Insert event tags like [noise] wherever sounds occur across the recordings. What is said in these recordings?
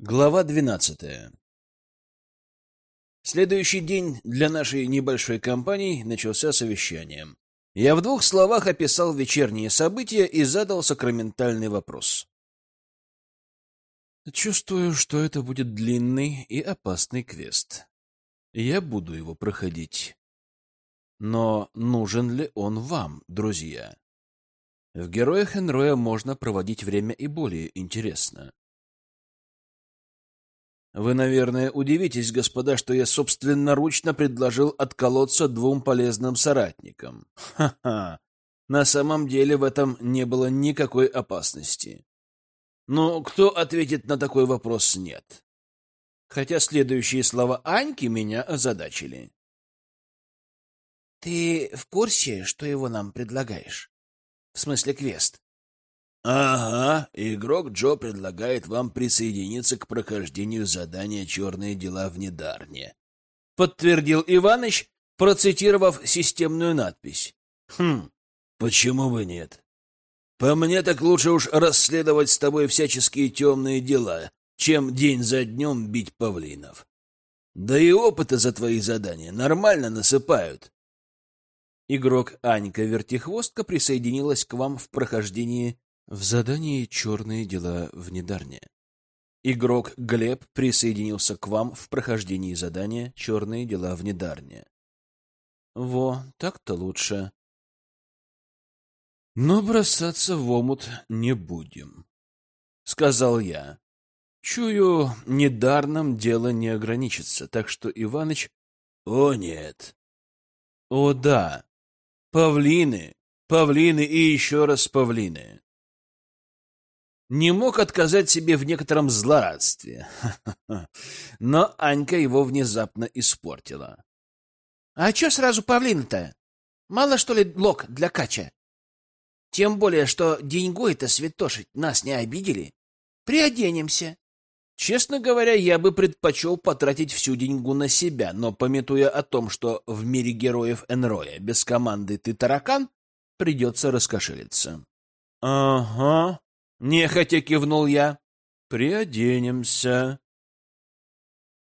Глава двенадцатая Следующий день для нашей небольшой компании начался совещанием. Я в двух словах описал вечерние события и задал сакраментальный вопрос. Чувствую, что это будет длинный и опасный квест. Я буду его проходить. Но нужен ли он вам, друзья? В героях Энроя можно проводить время и более интересно. Вы, наверное, удивитесь, господа, что я собственноручно предложил отколоться двум полезным соратникам. Ха-ха! На самом деле в этом не было никакой опасности. Но кто ответит на такой вопрос «нет»? Хотя следующие слова Аньки меня озадачили. «Ты в курсе, что его нам предлагаешь? В смысле квест?» Ага, игрок Джо предлагает вам присоединиться к прохождению задания «Черные дела в Недарне», — подтвердил Иваныч, процитировав системную надпись. Хм, почему бы нет? По мне так лучше уж расследовать с тобой всяческие темные дела, чем день за днем бить павлинов. Да и опыта за твои задания нормально насыпают. Игрок Анька Вертихвостка присоединилась к вам в прохождении в задании «Черные дела в Недарне». Игрок Глеб присоединился к вам в прохождении задания «Черные дела в Недарне». Во, так-то лучше. Но бросаться в омут не будем, — сказал я. Чую, недарном дело не ограничится, так что Иваныч... О, нет. О, да. Павлины, павлины и еще раз павлины не мог отказать себе в некотором злорадстве. [laughs] Но Анька его внезапно испортила. — А чё сразу павлин-то? Мало, что ли, лог для кача? Тем более, что деньгой-то святошить нас не обидели. Приоденемся. Честно говоря, я бы предпочел потратить всю деньгу на себя, но, пометуя о том, что в мире героев Энроя без команды ты таракан, придется раскошелиться. — Ага, Нехотя кивнул я. Приоденемся.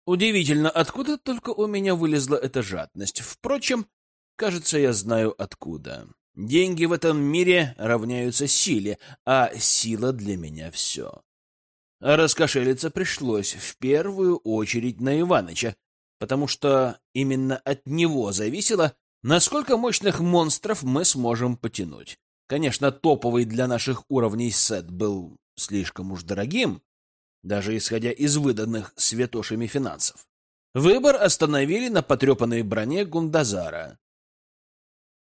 Удивительно, откуда только у меня вылезла эта жадность. Впрочем, кажется, я знаю откуда. Деньги в этом мире равняются силе, а сила для меня все. раскошелиться пришлось в первую очередь на Иваныча, потому что именно от него зависело, насколько мощных монстров мы сможем потянуть. Конечно, топовый для наших уровней сет был слишком уж дорогим, даже исходя из выданных святошами финансов. Выбор остановили на потрепанной броне Гундазара.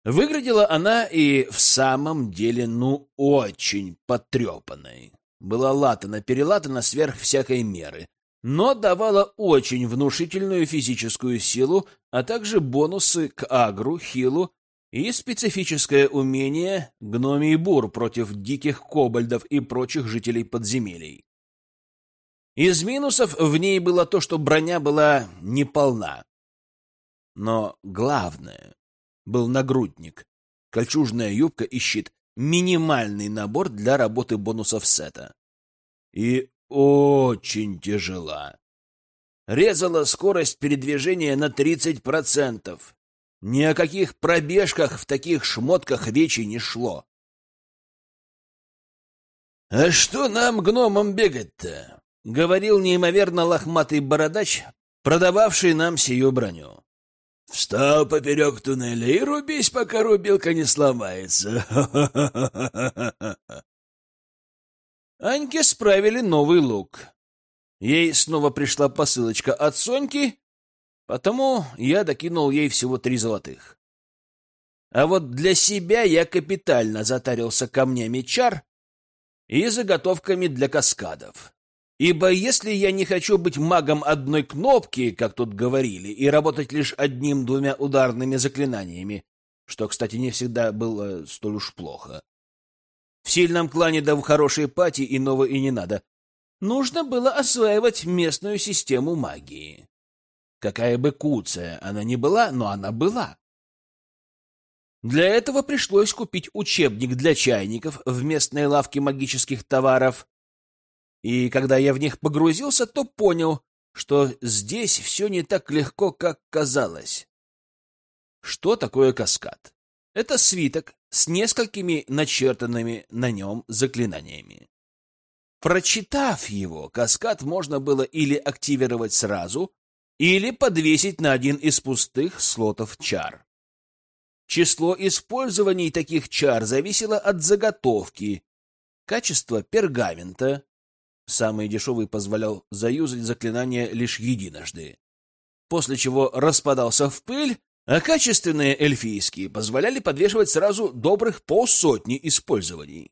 Выглядела она и в самом деле, ну, очень потрепанной. Была латана-перелатана сверх всякой меры, но давала очень внушительную физическую силу, а также бонусы к агру, хилу и специфическое умение гномий бур против диких кобальдов и прочих жителей подземелий. Из минусов в ней было то, что броня была неполна. Но главное был нагрудник, кольчужная юбка и щит, минимальный набор для работы бонусов сета. И очень тяжела. Резала скорость передвижения на 30%, ни о каких пробежках в таких шмотках речи не шло. «А что нам, гномам, бегать-то?» — говорил неимоверно лохматый бородач, продававший нам сию броню. «Встал поперек туннеля и рубись, пока рубилка не сломается!» [laughs] Аньке справили новый лук. Ей снова пришла посылочка от Соньки, Потому я докинул ей всего три золотых. А вот для себя я капитально затарился камнями чар и заготовками для каскадов. Ибо если я не хочу быть магом одной кнопки, как тут говорили, и работать лишь одним-двумя ударными заклинаниями, что, кстати, не всегда было столь уж плохо. В сильном клане да в хорошей пати иного и не надо. Нужно было осваивать местную систему магии. Какая бы куцая она ни была, но она была. Для этого пришлось купить учебник для чайников в местной лавке магических товаров, И когда я в них погрузился, то понял, что здесь все не так легко, как казалось. Что такое каскад? Это свиток с несколькими начертанными на нем заклинаниями. Прочитав его, каскад можно было или активировать сразу, или подвесить на один из пустых слотов чар. Число использований таких чар зависело от заготовки, качества пергамента. Самый дешевый позволял заюзать заклинание лишь единожды, после чего распадался в пыль, а качественные эльфийские позволяли подвешивать сразу добрых полсотни использований.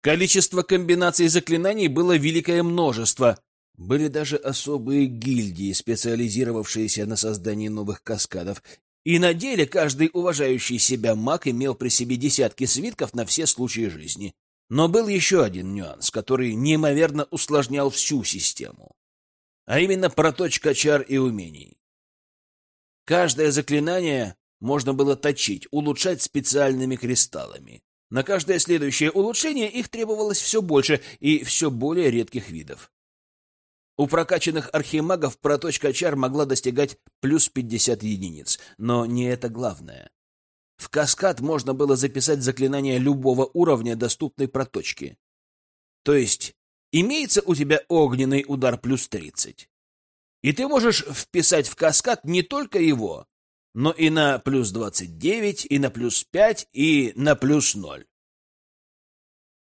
Количество комбинаций заклинаний было великое множество. Были даже особые гильдии, специализировавшиеся на создании новых каскадов. И на деле каждый уважающий себя маг имел при себе десятки свитков на все случаи жизни. Но был еще один нюанс, который неимоверно усложнял всю систему. А именно проточка чар и умений. Каждое заклинание можно было точить, улучшать специальными кристаллами. На каждое следующее улучшение их требовалось все больше и все более редких видов. У прокачанных архимагов проточка чар могла достигать плюс 50 единиц, но не это главное. В каскад можно было записать заклинание любого уровня доступной проточки. То есть имеется у тебя огненный удар плюс 30. И ты можешь вписать в каскад не только его, но и на плюс 29, и на плюс 5, и на плюс 0.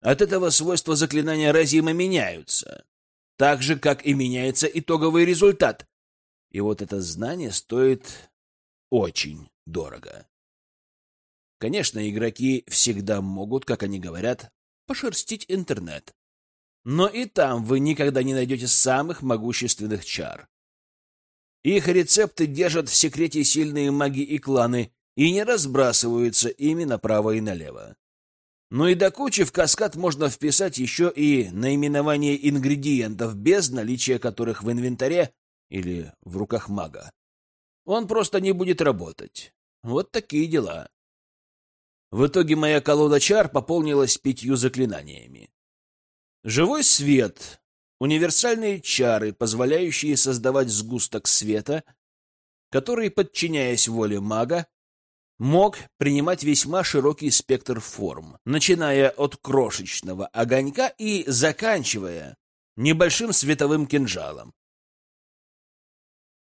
От этого свойства заклинания разимо меняются, так же, как и меняется итоговый результат. И вот это знание стоит очень дорого. Конечно, игроки всегда могут, как они говорят, пошерстить интернет. Но и там вы никогда не найдете самых могущественных чар. Их рецепты держат в секрете сильные маги и кланы и не разбрасываются ими направо и налево. Ну и до кучи в каскад можно вписать еще и наименование ингредиентов, без наличия которых в инвентаре или в руках мага. Он просто не будет работать. Вот такие дела. В итоге моя колода чар пополнилась пятью заклинаниями. Живой свет универсальные чары, позволяющие создавать сгусток света, который, подчиняясь воле мага, мог принимать весьма широкий спектр форм, начиная от крошечного огонька и заканчивая небольшим световым кинжалом.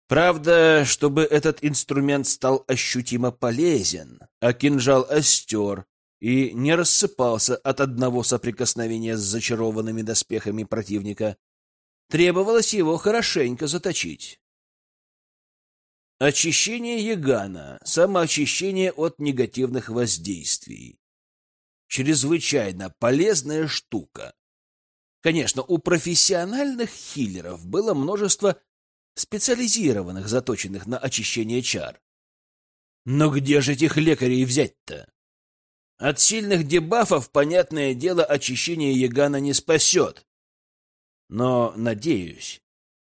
Правда, чтобы этот инструмент стал ощутимо полезен, а кинжал остер и не рассыпался от одного соприкосновения с зачарованными доспехами противника. Требовалось его хорошенько заточить. Очищение ягана, самоочищение от негативных воздействий. Чрезвычайно полезная штука. Конечно, у профессиональных хиллеров было множество специализированных, заточенных на очищение чар. Но где же этих лекарей взять-то? От сильных дебафов, понятное дело, очищение Ягана не спасет. Но, надеюсь,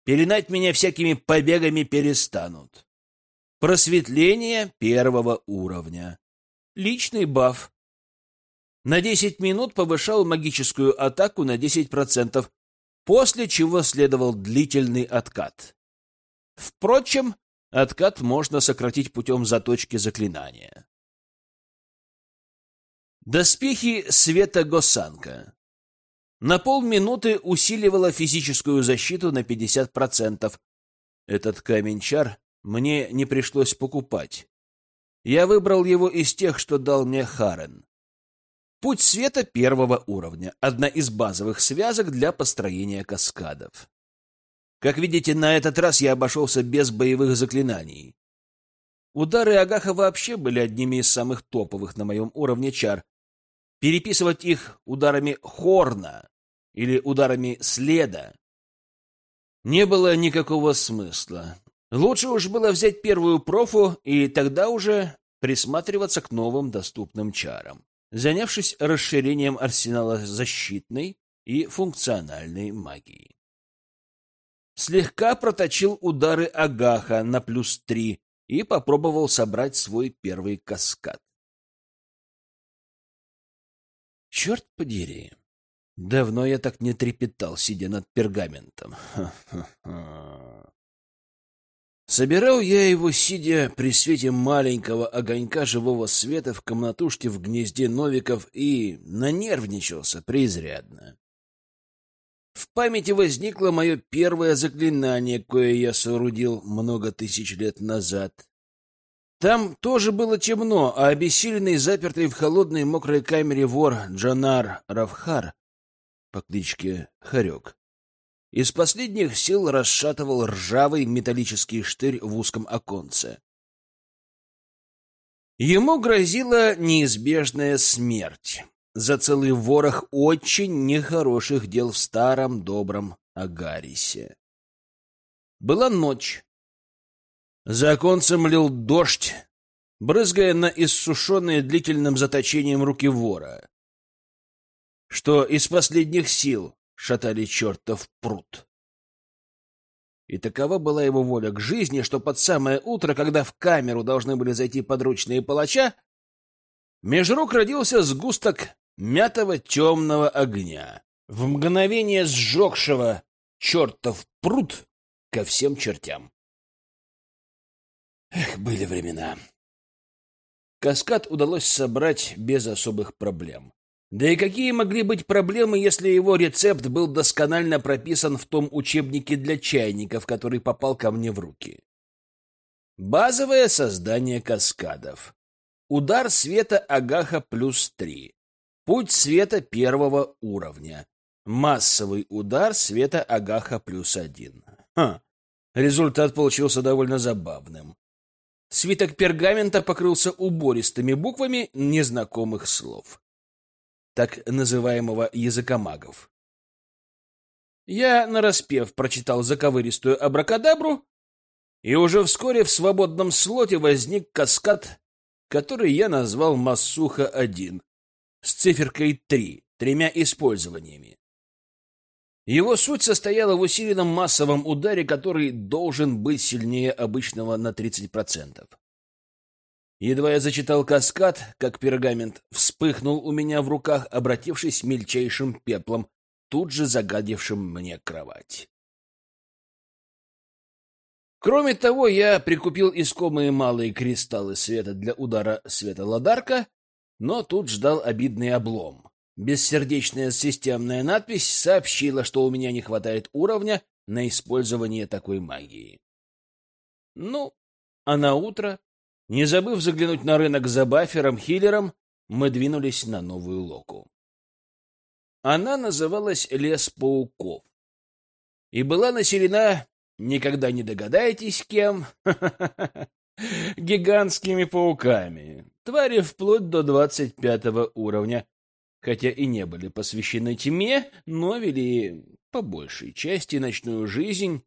пеленать меня всякими побегами перестанут. Просветление первого уровня. Личный баф. На 10 минут повышал магическую атаку на 10%, после чего следовал длительный откат. Впрочем, откат можно сократить путем заточки заклинания. Доспехи Света Госанка. На полминуты усиливала физическую защиту на 50%. Этот камень-чар мне не пришлось покупать. Я выбрал его из тех, что дал мне Харен. Путь света первого уровня — одна из базовых связок для построения каскадов. Как видите, на этот раз я обошелся без боевых заклинаний. Удары Агаха вообще были одними из самых топовых на моем уровне чар, переписывать их ударами хорна или ударами следа не было никакого смысла. Лучше уж было взять первую профу и тогда уже присматриваться к новым доступным чарам, занявшись расширением арсенала защитной и функциональной магии. Слегка проточил удары Агаха на плюс три и попробовал собрать свой первый каскад. Черт подери! Давно я так не трепетал, сидя над пергаментом. [laughs] Собирал я его, сидя при свете маленького огонька живого света в комнатушке в гнезде Новиков и нанервничался преизрядно. В памяти возникло мое первое заклинание, кое я соорудил много тысяч лет назад. Там тоже было темно, а обессиленный, запертый в холодной мокрой камере вор Джанар Равхар по кличке Харек из последних сил расшатывал ржавый металлический штырь в узком оконце. Ему грозила неизбежная смерть за целый ворох очень нехороших дел в старом добром Агарисе. Была ночь. За оконцем лил дождь, брызгая на иссушенные длительным заточением руки вора, что из последних сил шатали чертов пруд. И такова была его воля к жизни, что под самое утро, когда в камеру должны были зайти подручные палача, меж рук родился сгусток мятого темного огня, в мгновение сжегшего чертов пруд ко всем чертям. Эх, были времена. Каскад удалось собрать без особых проблем. Да и какие могли быть проблемы, если его рецепт был досконально прописан в том учебнике для чайников, который попал ко мне в руки? Базовое создание каскадов. Удар света Агаха плюс три. Путь света первого уровня. Массовый удар света Агаха плюс один. Ха. Результат получился довольно забавным. Свиток пергамента покрылся убористыми буквами незнакомых слов. Так называемого языка магов. Я нараспев прочитал заковыристую абракадабру, и уже вскоре в свободном слоте возник каскад, который я назвал «Массуха-1» с циферкой 3, тремя использованиями. Его суть состояла в усиленном массовом ударе, который должен быть сильнее обычного на 30%. Едва я зачитал каскад, как пергамент вспыхнул у меня в руках, обратившись мельчайшим пеплом, тут же загадившим мне кровать. Кроме того, я прикупил искомые малые кристаллы света для удара света Ладарка, но тут ждал обидный облом. Бессердечная системная надпись сообщила, что у меня не хватает уровня на использование такой магии. Ну, а на утро, не забыв заглянуть на рынок за бафером-хиллером, мы двинулись на новую локу. Она называлась «Лес пауков» и была населена, никогда не догадаетесь, кем, [laughs] гигантскими пауками, твари вплоть до двадцать пятого уровня, хотя и не были посвящены тьме, но вели по большей части ночную жизнь,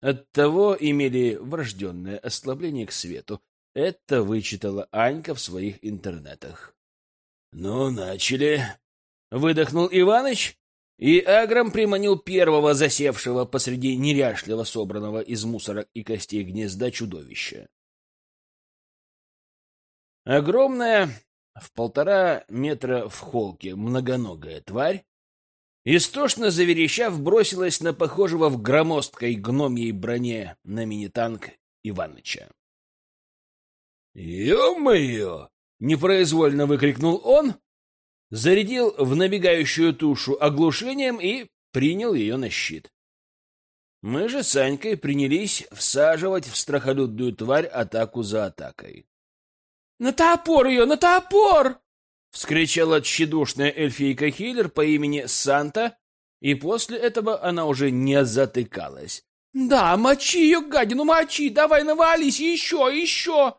оттого имели врожденное ослабление к свету. Это вычитала Анька в своих интернетах. — Ну, начали! — выдохнул Иваныч, и Аграм приманил первого засевшего посреди неряшливо собранного из мусора и костей гнезда чудовища. Огромная, в полтора метра в холке многоногая тварь, истошно заверещав, бросилась на похожего в громоздкой гномьей броне на мини-танк Иваныча. «Ё-моё!» — непроизвольно выкрикнул он, зарядил в набегающую тушу оглушением и принял ее на щит. Мы же с Анькой принялись всаживать в страхолюдную тварь атаку за атакой. «На топор ее! На топор!» — вскричала тщедушная эльфийка-хиллер по имени Санта, и после этого она уже не затыкалась. «Да, мочи ее, гадину, мочи! Давай навались! Еще, еще!»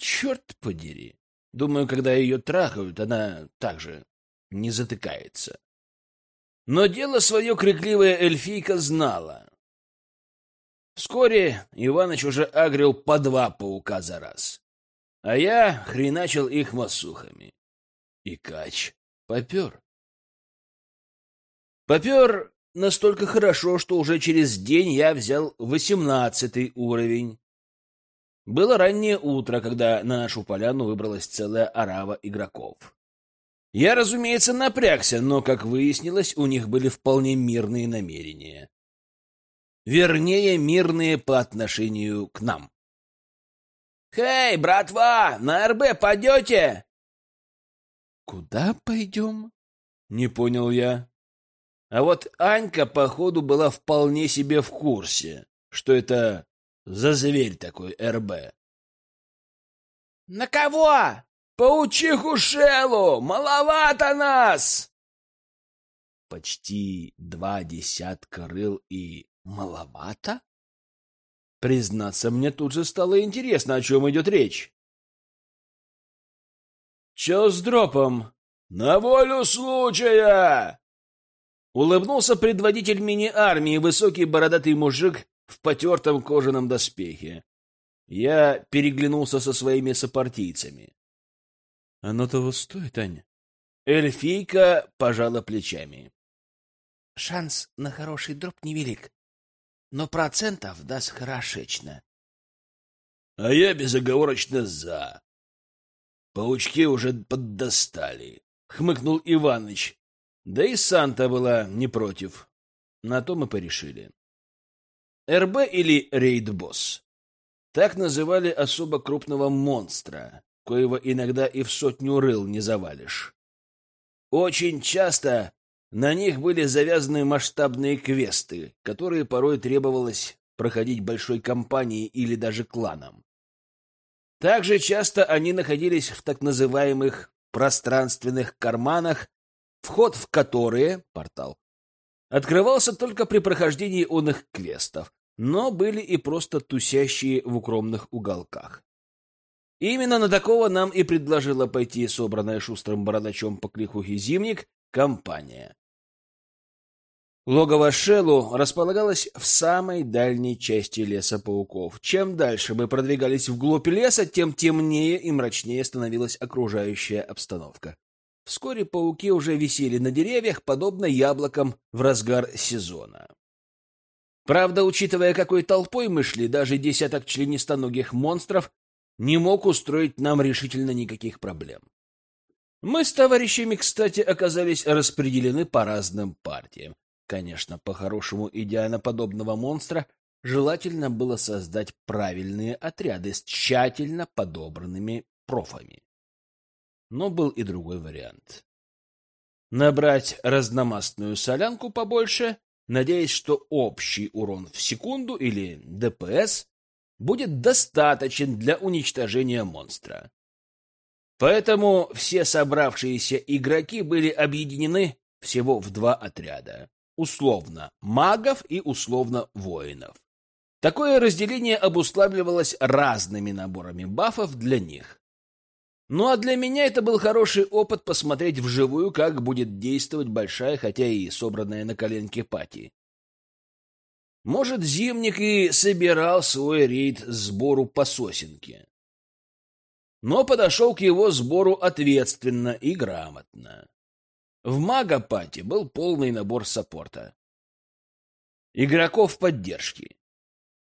«Черт подери! Думаю, когда ее трахают, она также не затыкается». Но дело свое крикливая эльфийка знала. Вскоре Иваныч уже агрил по два паука за раз а я хреначил их массухами. И кач попер. Попер настолько хорошо, что уже через день я взял восемнадцатый уровень. Было раннее утро, когда на нашу поляну выбралась целая орава игроков. Я, разумеется, напрягся, но, как выяснилось, у них были вполне мирные намерения. Вернее, мирные по отношению к нам. «Хей, братва, на РБ пойдете?» «Куда пойдем?» — не понял я. А вот Анька, походу, была вполне себе в курсе, что это за зверь такой РБ. «На кого?» «Паучиху Шелу! Маловато нас!» Почти два десятка рыл и маловато? Признаться, мне тут же стало интересно, о чем идет речь. «Че с дропом?» «На волю случая!» Улыбнулся предводитель мини-армии, высокий бородатый мужик в потертом кожаном доспехе. Я переглянулся со своими сопартийцами. Оно того стоит, Аня? Эльфийка пожала плечами. Шанс на хороший дроп невелик, но процентов даст хорошечно. А я безоговорочно за. Паучки уже поддостали, хмыкнул Иваныч. Да и Санта была не против. На то мы порешили. РБ или рейд-босс? Так называли особо крупного монстра, коего иногда и в сотню рыл не завалишь. Очень часто на них были завязаны масштабные квесты, которые порой требовалось проходить большой компанией или даже кланом. Также часто они находились в так называемых пространственных карманах, вход в которые, портал, открывался только при прохождении онных квестов, но были и просто тусящие в укромных уголках. Именно на такого нам и предложила пойти собранная шустрым бородачом по клихухе зимник компания. Логово Шеллу располагалось в самой дальней части леса пауков. Чем дальше мы продвигались вглубь леса, тем темнее и мрачнее становилась окружающая обстановка. Вскоре пауки уже висели на деревьях, подобно яблокам в разгар сезона. Правда, учитывая, какой толпой мы шли, даже десяток членистоногих монстров не мог устроить нам решительно никаких проблем. Мы с товарищами, кстати, оказались распределены по разным партиям. Конечно, по-хорошему, идеально подобного монстра желательно было создать правильные отряды с тщательно подобранными профами. Но был и другой вариант. Набрать разномастную солянку побольше, надеясь, что общий урон в секунду или ДПС будет достаточен для уничтожения монстра. Поэтому все собравшиеся игроки были объединены всего в два отряда. Условно магов и условно воинов. Такое разделение обуславливалось разными наборами бафов для них. Ну а для меня это был хороший опыт посмотреть вживую, как будет действовать большая, хотя и собранная на коленке пати. Может, Зимник и собирал свой рейд сбору по сосенке. Но подошел к его сбору ответственно и грамотно. В Магопате был полный набор саппорта. Игроков поддержки.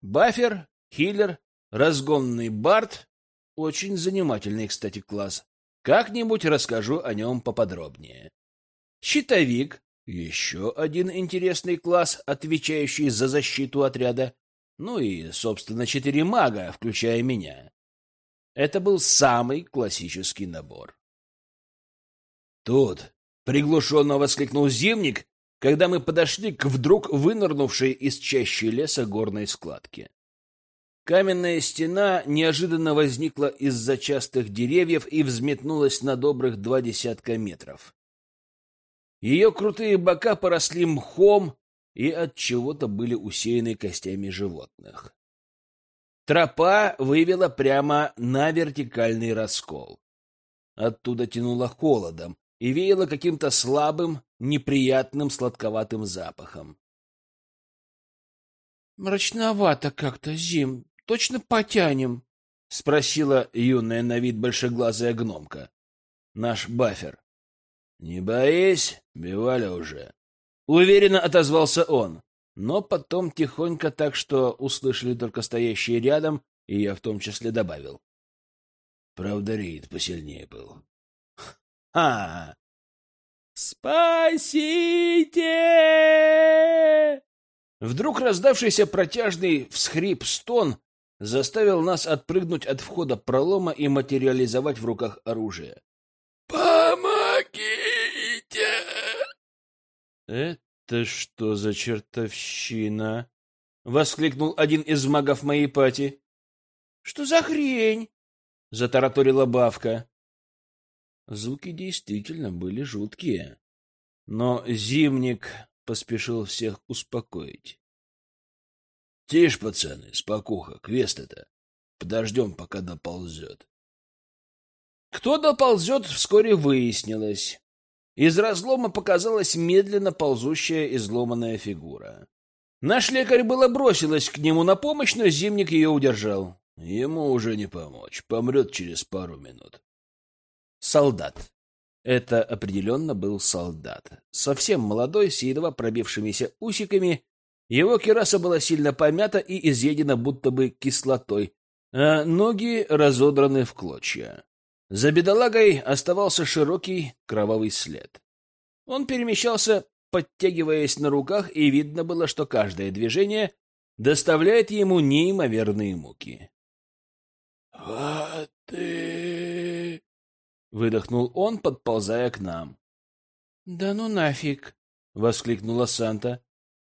Бафер, хиллер, разгонный бард. Очень занимательный, кстати, класс. Как-нибудь расскажу о нем поподробнее. Щитовик, еще один интересный класс, отвечающий за защиту отряда. Ну и, собственно, четыре мага, включая меня. Это был самый классический набор. Тут приглушенно воскликнул Зимник, когда мы подошли к вдруг вынырнувшей из чащи леса горной складке. Каменная стена неожиданно возникла из-за частых деревьев и взметнулась на добрых два десятка метров. Ее крутые бока поросли мхом и от чего-то были усеяны костями животных. Тропа вывела прямо на вертикальный раскол. Оттуда тянуло холодом и веяло каким-то слабым, неприятным сладковатым запахом. «Мрачновато как-то, Зим. Точно потянем?» — спросила юная на вид большеглазая гномка. Наш бафер. «Не боись, бивали уже», — уверенно отозвался он, но потом тихонько так, что услышали только стоящие рядом, и я в том числе добавил. Правда, рейд посильнее был. «А, «Спасите!» Вдруг раздавшийся протяжный всхрип-стон заставил нас отпрыгнуть от входа пролома и материализовать в руках оружие. «Помогите!» «Это что за чертовщина?» — воскликнул один из магов моей пати. «Что за хрень?» — затараторила бабка. Звуки действительно были жуткие. Но зимник поспешил всех успокоить. — Тише, пацаны, спокуха, квест это. Подождем, пока доползет. Кто доползет, вскоре выяснилось. Из разлома показалась медленно ползущая изломанная фигура. Наш лекарь было бросилась к нему на помощь, но зимник ее удержал. Ему уже не помочь, помрет через пару минут. Солдат. Это определенно был солдат. Совсем молодой, с едва пробившимися усиками. Его кераса была сильно помята и изъедена будто бы кислотой, а ноги разодраны в клочья. За бедолагой оставался широкий кровавый след. Он перемещался, подтягиваясь на руках, и видно было, что каждое движение доставляет ему неимоверные муки. «Вот ты!» выдохнул он, подползая к нам. Да ну нафиг, воскликнула Санта.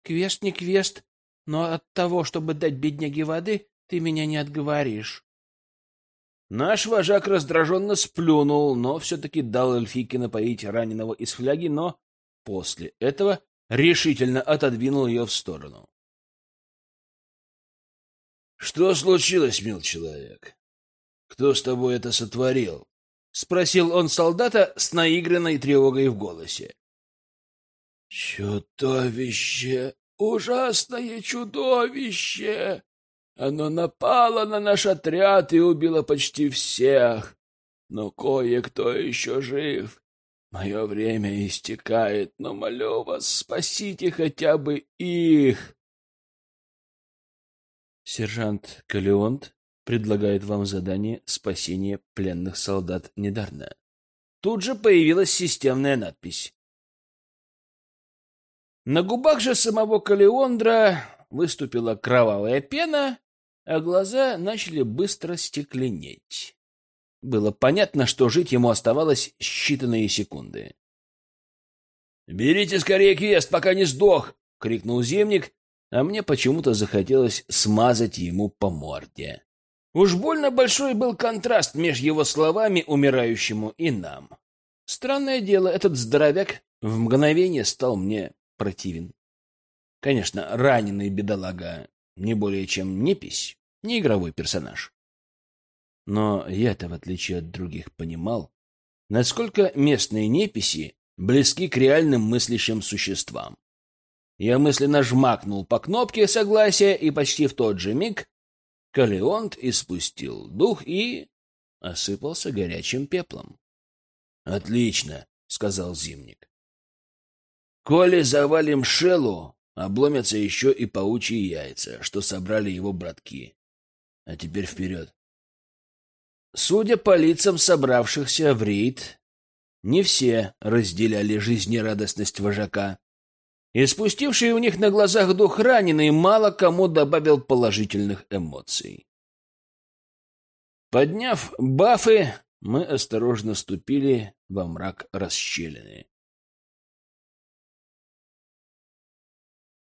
Квест не квест, но от того, чтобы дать бедняге воды, ты меня не отговоришь. Наш вожак раздраженно сплюнул, но все-таки дал эльфийке напоить раненого из фляги, но после этого решительно отодвинул ее в сторону. — Что случилось, мил человек? Кто с тобой это сотворил? — спросил он солдата с наигранной тревогой в голосе. — Чудовище! Ужасное чудовище! Оно напало на наш отряд и убило почти всех. Но кое-кто еще жив. Мое время истекает, но молю вас, спасите хотя бы их. Сержант Калеонт предлагает вам задание спасения пленных солдат Недарна. Тут же появилась системная надпись. На губах же самого Калеондра выступила кровавая пена, а глаза начали быстро стекленеть. Было понятно, что жить ему оставалось считанные секунды. «Берите скорее квест, пока не сдох!» — крикнул земник, а мне почему-то захотелось смазать ему по морде. Уж больно большой был контраст между его словами умирающему и нам. Странное дело, этот здоровяк в мгновение стал мне противен. Конечно, раненый бедолага не более чем непись, не игровой персонаж. Но я-то, в отличие от других, понимал, насколько местные неписи близки к реальным мыслящим существам. Я мысленно жмакнул по кнопке согласия, и почти в тот же миг Калеонт испустил дух и осыпался горячим пеплом. — Отлично, — сказал Зимник. — Коли завалим Шелу, обломятся еще и паучьи яйца, что собрали его братки. А теперь вперед. Судя по лицам собравшихся в рейд, не все разделяли жизнерадостность вожака и спустивший у них на глазах дух раненый мало кому добавил положительных эмоций. Подняв бафы, мы осторожно ступили во мрак расщелины.